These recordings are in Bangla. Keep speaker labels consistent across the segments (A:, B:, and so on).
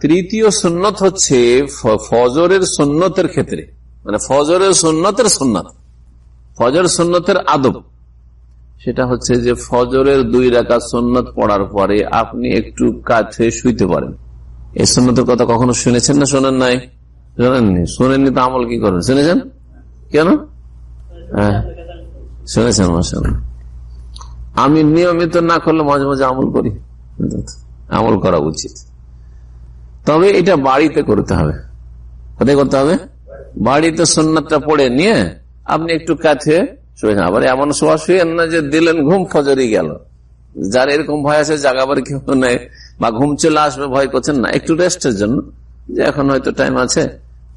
A: তৃতীয় সুন্নত হচ্ছে ফজরের সুন্নতের ক্ষেত্রে। মানে ফজরের সুন্নতের সুন্নত। ফজর সুন্নতের আদব। সেটা হচ্ছে যে ফজরের দুই রাখা সুন্নত পড়ার পরে আপনি একটু কাছে শুইতে পারেন। এই সুন্নতের কথা কখনো শুনেছেন না শোনেন নাই? শোনেননি। শোনেননি তো আমল কি করেন? শুনেছেন? কেন? হ্যাঁ। শুনেছেন মাসাল আমি নিয়মিত না করলে মাঝে মাঝে আমল করি। আমল করা উচিত। তবে এটা বাড়িতে করতে হবে। কোথায় করতে হবে? বাড়িতে সন্ন্যতটা পড়ে নিয়ে আপনি একটু কাছে শুয়ে আবার এমন শোয়া শুয়েন না যে দিলেন ঘুম ফজরই গেল। যার এরকম ভয় আছে জাগাবার কেউ নেই বা ঘুম চলে আসবে, ভয় করছেন না। একটু রেস্টের জন্য। যে এখন হয়তো টাইম আছে,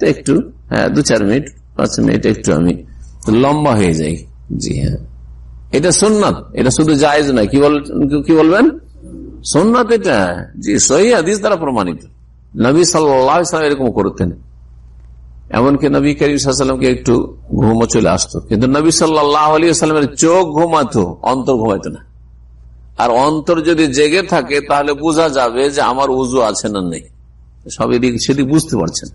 A: তো একটু হ্যাঁ দু চার মিনিট, পাঁচ মিনিট, একটু আমি লম্বা হয়ে যাই। জি হ্যাঁ। এটা সোননাথ এটা শুধু জায়জ নয়। কি বল কি বলবেন? সোননাথ এটা। জি, সহি হাদিস দ্বারা প্রমাণিত। নবী সাল্লাম এরকম করতেন। এমনকি নবী করিমকে একটু ঘুমো চলে আসতো। কিন্তু নবী সাল্লাহ আলী সাল্লামের চোখ ঘুমাতো অন্তর ঘুমাইতো না। আর অন্তর যদি জেগে থাকে, তাহলে বোঝা যাবে যে আমার উজু আছে না নেই। সব এদিক সেদিক বুঝতে পারছেন।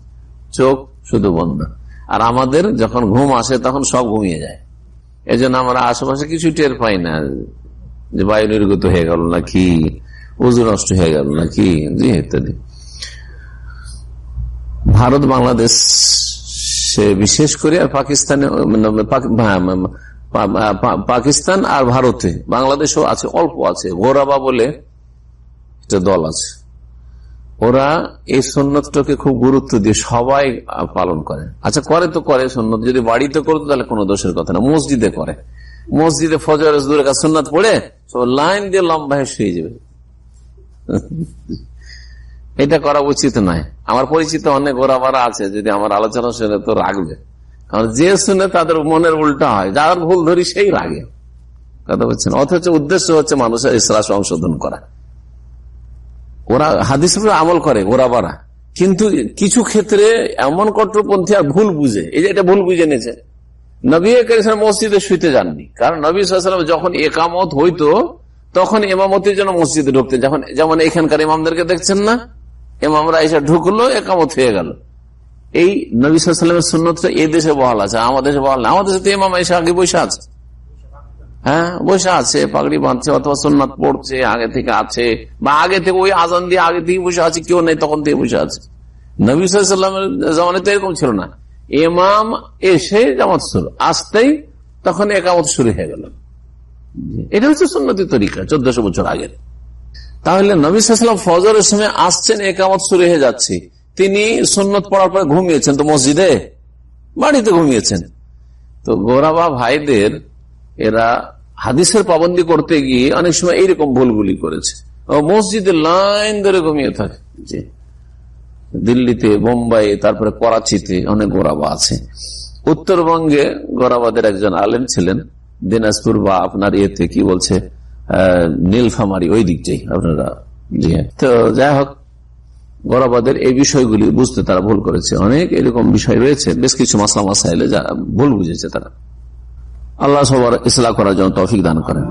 A: চোখ শুধু বন্ধ। আর আমাদের যখন ঘুম আসে, তখন সব ঘুমিয়ে যায়। এই জন্য আমরা আশেপাশে কিছু টের পাই না। যে বায়ু নির্গত হয়ে গেল নাকি উজু নষ্ট হয়ে গেল নাকি, জি, ইত্যাদি। ভারত, বাংলাদেশ, সে বিশেষ করে আর পাকিস্তানে পাকিস্তান আর ভারতে। বাংলাদেশও আছে, অল্প আছে। গোরাবা বলে একটা দল আছে। ওরা এই সন্ন্যতটাকে খুব গুরুত্ব দিয়ে সবাই পালন করে। আচ্ছা করে তো করে সন্ন্যত যদি বাড়িতে করতো তাহলে কোনো দোষের কথা না, মসজিদে করে। মসজিদে ফজর দূরে সন্ন্যত পড়ে লাইন দিয়ে লম্বা হয়ে যাবে। এটা করা উচিত নয়। আমার পরিচিত অনেক ওরা আছে, যদি আমার আলোচনা শুনে তো রাখবে কারণ যে শুনে তাদের মনের উল্টা হয়, যার ভুল ধরি সেই রাগে। কথা বলছেন? অথচ উদ্দেশ্য হচ্ছে মানুষের ইসরা সংশোধন করা। ওরা হাদিস আমল করে, ওরা বারা কিন্তু কিছু ক্ষেত্রে এমন কট্টরপন্থী আর ভুল বুঝে। এই যে এটা ভুল বুঝে নিয়েছে। নবী মসজিদে শুইতে যাননি। কারণ নবী সাল্লাম যখন একামত হইতো, তখন এমামতির জন্য মসজিদে ঢুকতেন যখন যেমন এখানকার ইমামদেরকে দেখছেন না এমামরা এসে ঢুকলো, একামত হয়ে গেল। এই নবী সাল্লামের সুন্নতটা এই দেশে বহাল আছে, আমাদের দেশে বহাল আমাদের দেশে তো ইমাম এসে আগে বসে আছে। হ্যাঁ? বসে আছে, পাগড়ি বাঁধছে, অথবা সোননাথ পড়ছে, আগে থেকে আছে, বা আগে থেকে ওই আজান দিয়ে আগে থেকে বসে আছে, কেউ নেই, তখন থেকে বসে আছে। নবী সাল্লামের জমানে তো এরকম ছিল না। এমাম এসে জামাত শুরু, আসতেই তখন একামত শুরু হয়ে গেল। এটা হচ্ছে সুন্নতির তরিকা, চোদ্দশো বছর আগের। তাহলে নবী সাল্লাম ফজরের সময় আসছেন, একামত শুরু হয়ে যাচ্ছে। তিনি সুন্নত পড়ার পরে ঘুমিয়েছেন, তো মসজিদে? বাড়িতে ঘুমিয়েছেন। তো গোরাবা ভাইদের, এরা হাদিসের পাবন্দি করতে গিয়ে অনেক সময় এইরকম ভুলগুলি করেছে। মসজিদে লাইন ধরে ঘুমিয়ে থাকে। জি দিল্লিতে বোম্বাই তারপরে করাচিতে অনেক গোরাবা আছে। উত্তরবঙ্গে গোরাবাদের একজন আলেম ছিলেন। দিনাজপুর বা আপনার ইয়েতে কি বলছে? নীলফামারি, ওই দিকটাই আপনারা তো যাই হোক গোরাবাদের এই বিষয়গুলি বুঝতে তারা ভুল করেছে। অনেক এরকম বিষয় রয়েছে। বেশ কিছু মাসলা মাসাইলে যা ভুল বুঝেছে তারা। আল্লাহ সবার ইসলাম করার জন্য তৌফিক দান করেন।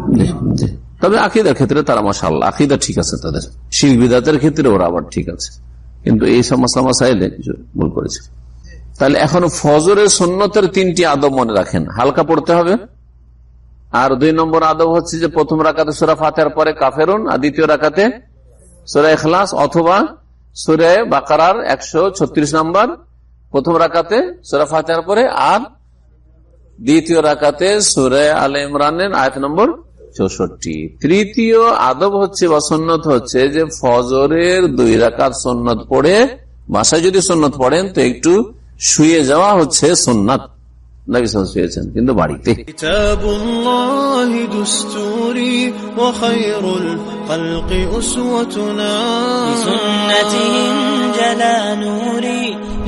A: তবে আকিদার ক্ষেত্রে তারা আল্লাহ আকিদা ঠিক আছে তাদের। শিখ বিদাতের ক্ষেত্রে ওরা আবার ঠিক আছে। কিন্তু এই সব মাসলা মাসাইলে ভুল করেছে। তাহলে এখন ফজরের সন্ন্যতের তিনটি আদব মনে রাখেন। হালকা পড়তে হবে। আর দুই নম্বর আদব হচ্ছে যে প্রথম রাখাতে সুরা ফাতের পরে কাফেরুন, আর দ্বিতীয় রাখাতে সুরা এখলাস অথবা সুরে বাকার একশো ছত্রিশ নম্বর প্রথম রাখাতে সুরা ফাতের পরে আর দ্বিতীয় রাখাতে সুরে আল ইমরানের আয়াত নম্বর চৌষট্টি। তৃতীয় আদব হচ্ছে বা সন্ন্যত হচ্ছে যে ফজরের দুই রাকাত সন্ন্যত পড়ে বাসায় যদি সন্ন্যত পড়েন তো একটু শুয়ে যাওয়া হচ্ছে সন্ন্যত শুয়েছেন কিন্তু বাড়িতে।
B: কিতাবুল্লাহি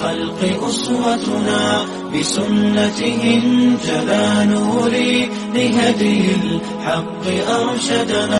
B: الخلق أسوتنا بسنته انجلى نوري لهدي الحق أرشدنا.